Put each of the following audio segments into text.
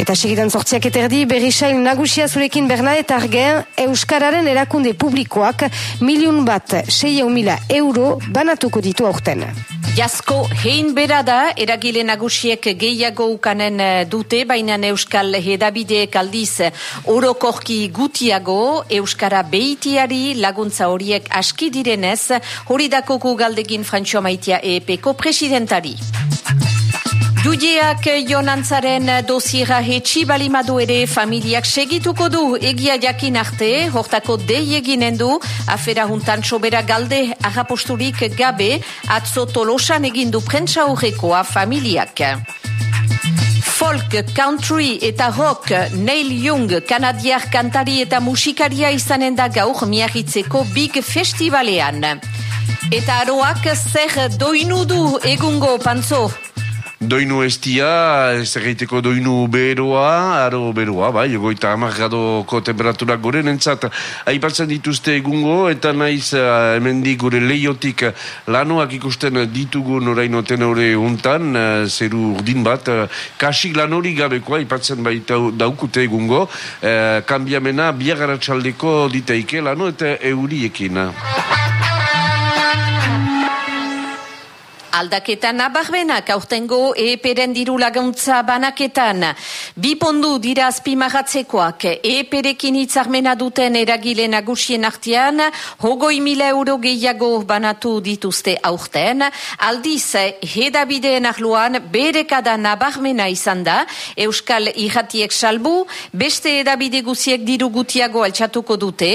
Eta segidan sortziak eterdi, berri nagusia zurekin Bernadette Argen, Euskararen erakunde publikoak milion bat sei mila euro banatuko ditu aurten. Jasko hein bera da, eragile nagusiek gehiago ukanen eh, dute, baina Euskal Hedabideek aldiz orokorki gutiago, Euskara behitiari laguntza horiek aski direnez, hori dako galdegin Frantxo Maitia EPeko presidentari. Judeak jonantzaren dosiera hetxi balimadu ere familiak segituko du egia jakin arte, hortako dei eginen du, afera juntan sobera galde agaposturik gabe, atzo tolosan egindu prentsa horrekoa familiak. Folk, country eta rock, Neil Young, kanadiar kantari eta musikaria izanen da gaur miagitzeko big festivalean. Eta aroak zer doinu du egungo pantzo? Doinu estia, ez egiteko doinu beroa, aro beroa, bai, egoita amarradoko temperaturak gore nentzat, aipatzen dituzte egungo, eta naiz uh, hemendik gure leiotik lanoak ikusten ditugu noraino tenore untan, uh, zeru urdin bat, uh, kasik lan hori gabekoa, aipatzen baita daukute egungo, uh, kambiamena biagaratxaldeko diteike lano eta euriekin. Aldaketa nabarbenak aurtengo EPeren diru laguntza banaketan. Bi pondu dira azpimagatzekoak EPerekin hitzarmena duten eragile nagusien artean, hogoi mila euro gehiago banatu dituzte aurten. Aldiz, hedabideen ahluan berekada nabarmena izan da, Euskal Iratiek salbu, beste hedabide guziek diru gutiago altxatuko dute,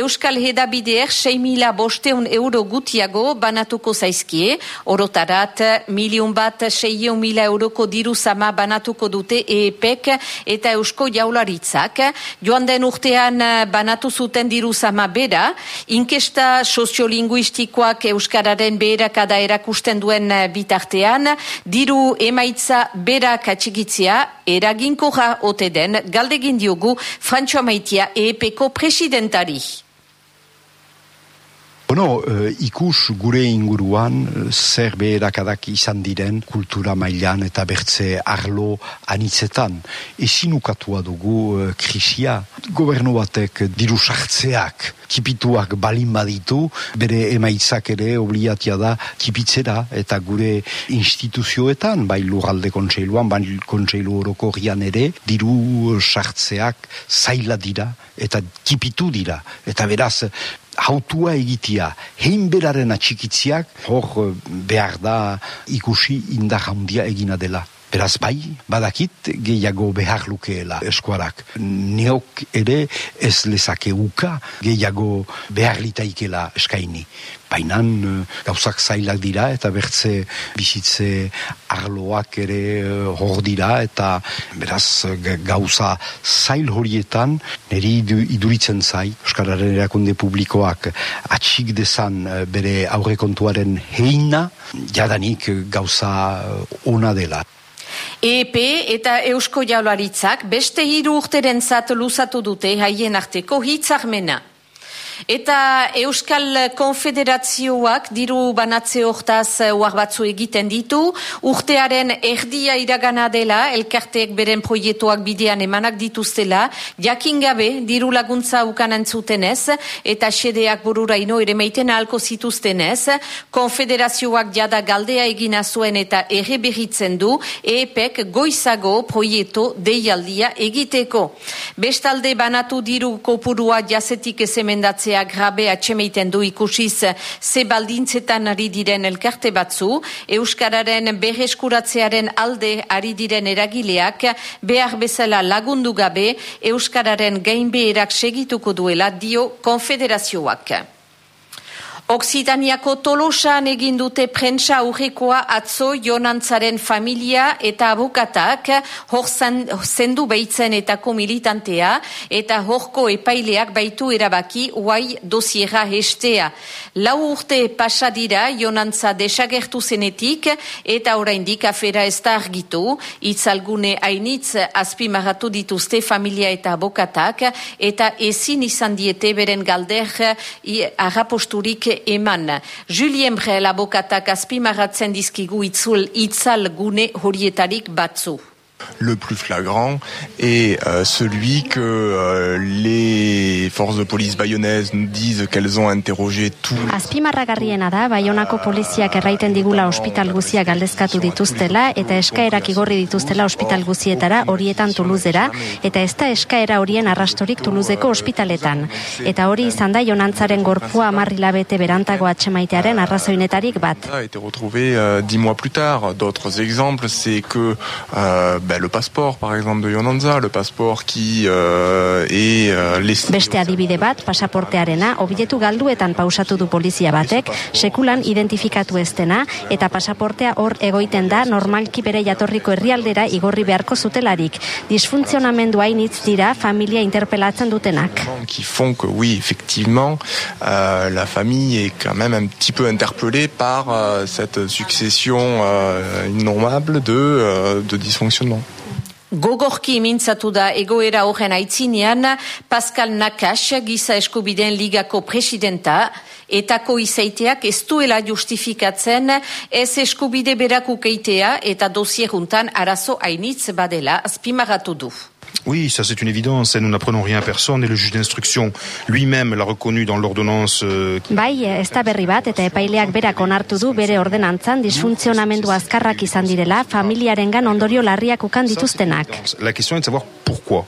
Euskal hedabideek 6 mila bosteun euro gutiago banatuko zaizkie, oro Hortarat, milion bat seio mila euroko diru zama banatuko dute EEPek eta Eusko Jaularitzak. Joan den urtean eh, banatu zuten diru zama bera, inkesta soziolinguistikoak Euskararen beherakada erakusten duen eh, bitartean, diru emaitza bera katxigitzia, eraginko ja ote den, galdegin diogu Frantxo Maitia EEPeko presidentari. Bueno, uh, ikus gure inguruan uh, zer beherakadak izan diren kultura mailan eta bertze arlo anitzetan. Ezin ukatua dugu uh, krisia. Gobernu batek diru sartzeak kipituak balin baditu, bere emaitzak ere obligatia da kipitzera eta gure instituzioetan, bai lurralde kontseiluan, bai kontseilu horoko ere, diru sartzeak zaila dira eta kipitu dira. Eta beraz, hautua egitia, hein beraren atxikitziak, hor eh, behar da ikusi indar handia egina dela. Beraz bai, badakit gehiago behar lukeela eskuarak. Neok ere ez lezake uka gehiago behar litaikela eskaini. Baina eh, gauzak zailak dira eta bertze bizitze arloak ere eh, hor dira eta beraz gauza zail horietan niri iduritzen zai Euskararen erakunde publikoak atxik dezan eh, bere aurrekontuaren heina jadanik gauza ona dela. EP eta Eusko Jaularitzak beste hiru urteren zat luzatu dute haien arteko hitzarmena. Eta Euskal Konfederazioak diru banatze hortaz uar batzu egiten ditu. Urtearen erdia iragana dela, elkarteek beren proiektuak bidean emanak dituztela, jakin gabe diru laguntza ukanan zutenez, eta sedeak burura ino ere meiten ahalko zituztenez, Konfederazioak jada galdea egina zuen eta erre behitzen du, EPEK goizago proiektu deialdia egiteko. Bestalde banatu diru kopurua jazetik ezemendatzea hartzea grabe atxemeiten du ikusiz ze baldintzetan ari diren elkarte batzu, Euskararen berreskuratzearen alde ari diren eragileak behar bezala lagundu gabe Euskararen gainbeherak segituko duela dio konfederazioak. Oksitaniako tolosan egin dute prentsa aurrekoa atzo jonantzaren familia eta abokatak hor zendu behitzen etako militantea eta horko epaileak baitu erabaki uai dosiera hestea. Lau urte pasadira jonantza desagertu zenetik eta oraindik afera ez da argitu, itzalgune hainitz azpimaratu dituzte familia eta abokatak eta ezin izan diete beren galder agaposturik eman. Julien Brel abokatak azpimarratzen dizkigu itzul itzal gune horietarik batzu. Le plus flagrant est euh, celui que euh, les forces de police bayonnaises nous disent qu'elles ont interrogé tout. Azpimarragarriena da Bayonako poliziak erraiten digula ospital guziak galdezkatu dituztela eta eskaerak igorri dituztela ospital guzietara horietan Tuluzera eta ez da eskaera horien arrastorik Tuluzeko ospitaletan. Eta hori izan da Jonantzaren gorpua amarrila bete berantago atxemaitearen arrazoinetarik bat. A été retrouvé euh, dix mois plus tard. D'autres exemples, c'est que ben, le passeport, par exemple, de Yonanza, le passeport qui euh, est euh, laissé... Beste adibide bat, pasaportearena, obiletu galduetan pausatu du polizia batek, sekulan identifikatu ez dena, eta pasaportea hor egoiten da normalki bere jatorriko herrialdera igorri beharko zutelarik. Disfuntzionamendu hainitz dira familia interpelatzen dutenak. Qui font que, oui, effectivement, euh, la famille est quand même un petit peu interpellée par euh, cette succession euh, innommable de, euh, de dysfonctionnement. Gogorki mintzatu da egoera horren aitzinean Pascal Nakash giza eskubideen ligako presidenta etako izaiteak ez duela justifikatzen ez eskubide berakukeitea eta dosieruntan arazo hainitz badela azpimagatu du. Oui, ça c'est une évidence, et nous n'apprenons rien à personne, et le juge d'instruction lui-même l'a reconnu dans l'ordonnance. Euh... Bai, ez da berri bat, eta epaileak berak onartu du bere ordenantzan disfuntzionamendu azkarrak izan direla, familiarengan ondorio larriak ukan dituztenak. La question est de savoir pourquoi.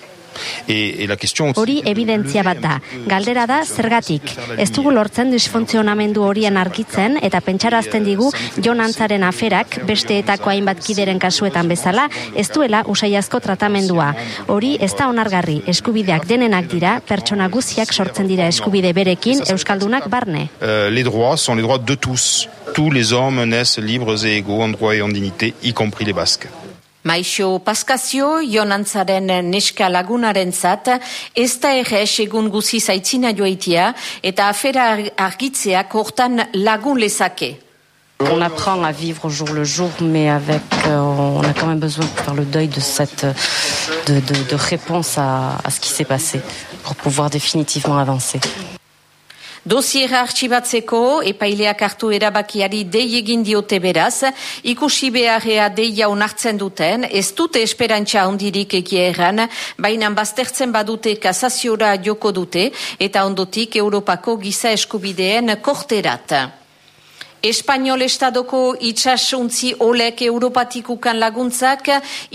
E, e la question... Hori evidentzia bat da. Galdera da zergatik. Ez dugu lortzen disfuntzionamendu horien argitzen eta pentsarazten digu jonantzaren aferak besteetako hainbat kideren kasuetan bezala ez duela usaiazko tratamendua. Hori ez da onargarri. Eskubideak denenak dira, pertsona guziak sortzen dira eskubide berekin euskaldunak barne. Uh, les droits sont les droits de tous. Tous les hommes naissent libres et égaux en droit et en dignité, y compris les basques. Maixo Paskazio, Jonantzaren neska lagunaren zat, ez da errez egun guzi zaitzina joaitia eta afera argitzeak hortan lagun lezake. On apprend à vivre au jour le jour, mais avec, euh, on a quand même besoin de faire le deuil de cette, de, de, de réponse à, à ce qui s'est passé pour pouvoir définitivement avancer. Dosiera artxibatzeko, epaileak hartu erabakiari dei egin diote beraz, ikusi beharrea deia onartzen duten, ez dute esperantza ondirik egieran, baina baztertzen badute kasaziora joko dute, eta ondotik Europako giza eskubideen korterat. Espainol estadoko itxasuntzi olek europatikukan laguntzak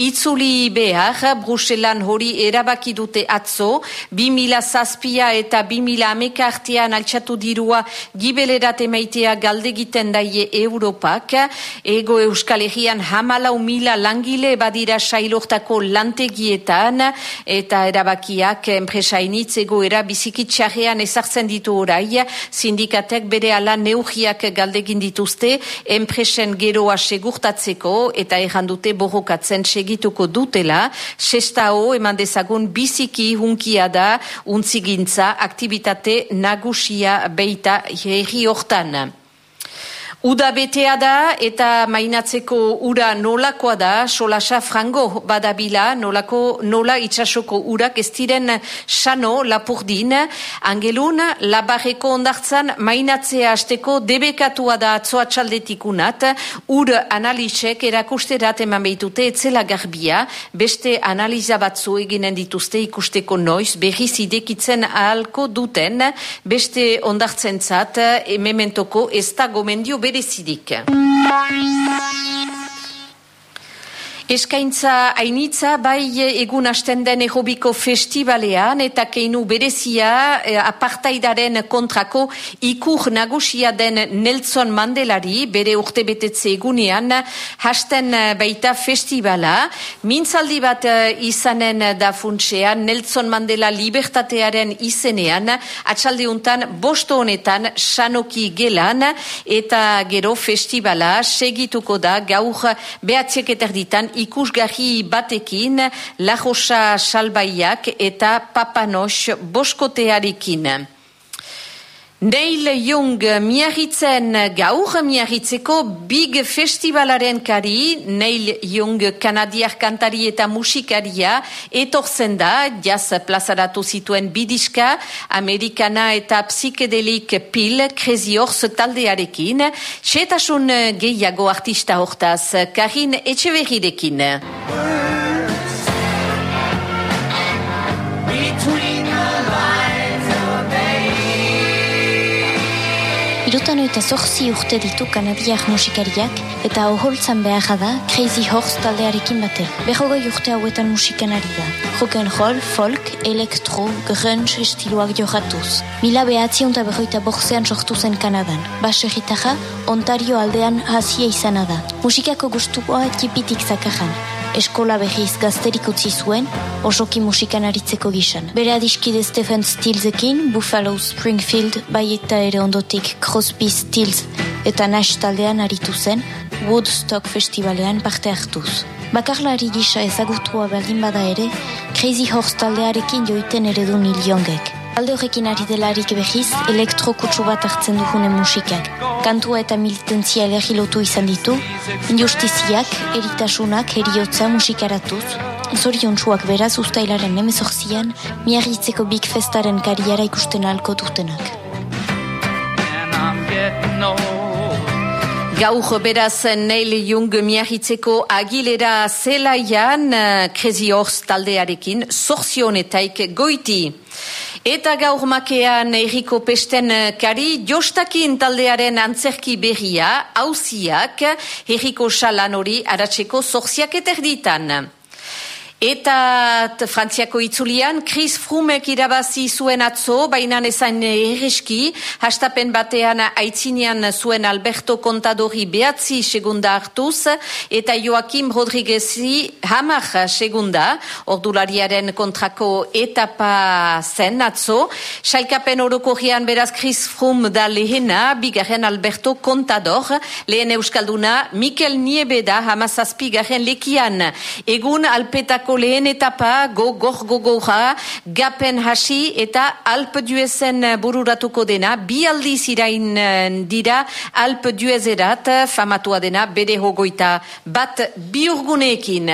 itzuli behar Bruselan hori erabaki dute atzo, 2000 zazpia eta 2000 ameka artean altxatu dirua gibelerat emaitea galdegiten daie Europak, ego euskal egian hamalau mila langile badira sailortako lantegietan eta erabakiak enpresainitz egoera bizikitxarrean ezartzen ditu orai, sindikatek bere ala neugiak galdegin dituzte, enpresen geroa segurtatzeko eta errandute borrokatzen segituko dutela, sestao eman dezagun biziki hunkia da untzigintza aktivitate nagusia beita herri hortan. Uda betea da eta mainatzeko ura nolakoa da, solasa frango badabila, nolako nola itxasoko urak ez diren sano lapurdin, angelun labarreko ondartzan mainatzea asteko debekatua da atzoa txaldetikunat, ur analizek erakusterat eman behitute etzela garbia, beste analiza batzu eginen dituzte ikusteko noiz, berriz idekitzen ahalko duten, beste ondartzen zat, mementoko ez da gomendio télécidique. Eskaintza hainitza bai egun hasten den errobiko festivalean eta keinu berezia eh, apartaidaren kontrako ikur nagusia den Nelson Mandelari bere urte betetze egunean hasten baita festivala. Mintzaldi bat eh, izanen da funtsean Nelson Mandela libertatearen izenean atxaldeuntan bosto honetan sanoki gelan eta gero festivala segituko da gaur behatziek eterditan ikusgarri batekin, lajosa salbaiak eta papanos boskotearekin. Neil Young miarritzen gaur miarritzeko Big Festivalaren kari, Neil Young kanadiar kantari eta musikaria, etorzen da, jaz plazaratu zituen bidiska, Amerikana eta psikedelik pil, Crazy Horse taldearekin, setasun gehiago artista hortaz, Karin Etxeverrirekin. Irutan oita zorzi urte ditu kanadiak musikariak eta oholtzan behar da Crazy Horse taldearekin bate. Berrogoi urte hauetan musikan ari da. Rock and roll, folk, elektro, grunge estiloak joratuz. Mila behatzi onta berroita borzean sortu zen Kanadan. Bas Ontario aldean hasia izana da. Musikako gustukoa tipitik zakajan eskola behiz gazterik utzi zuen, osoki musikan aritzeko gisan. Bere adiskide Stephen Stillsekin, Buffalo Springfield, bai eta ere ondotik Crosby Stills eta Nash taldean aritu zen, Woodstock Festivalean parte hartuz. Bakarlari gisa ezagutua berdin bada ere, Crazy Horse taldearekin joiten ere du nil jongek. Alde horrekin ari delarik behiz, elektrokutsu bat hartzen dugunen musikak. Kantua eta militentzia elegilotu izan ditu, injustiziak, eritasunak, eriotza musikaratuz, zorion txuak beraz ustailaren nemezorzian, miarritzeko Big Festaren kariara ikusten alko dutenak. Gaur beraz Neil Jung miahitzeko agilera zelaian Crazy Horse taldearekin zorzionetaik goiti. Eta gaur makean erriko pesten kari, jostakin taldearen antzerki berria, hauziak, erriko salan hori aratzeko zorziak eterditan. Eta frantziako itzulian, Chris Frumek irabazi zuen atzo, baina ezan erreski, hastapen batean aitzinean zuen Alberto Contadori behatzi segunda hartuz, eta Joaquim Rodriguezi hamar segunda, ordulariaren kontrako etapa zen atzo. Sailkapen orokorrian beraz Chris Frum da lehena, bigarren Alberto Contador, lehen euskalduna, Mikel Niebeda hamazazpi garen lekian. Egun alpetako Europako lehen etapa go gor gogorra gapen hasi eta Alp duezen bururatuko dena bi aldiz irain eh, dira Alp duezerat famatua dena bere hogoita bat biurguneekin.